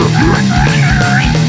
of your fears.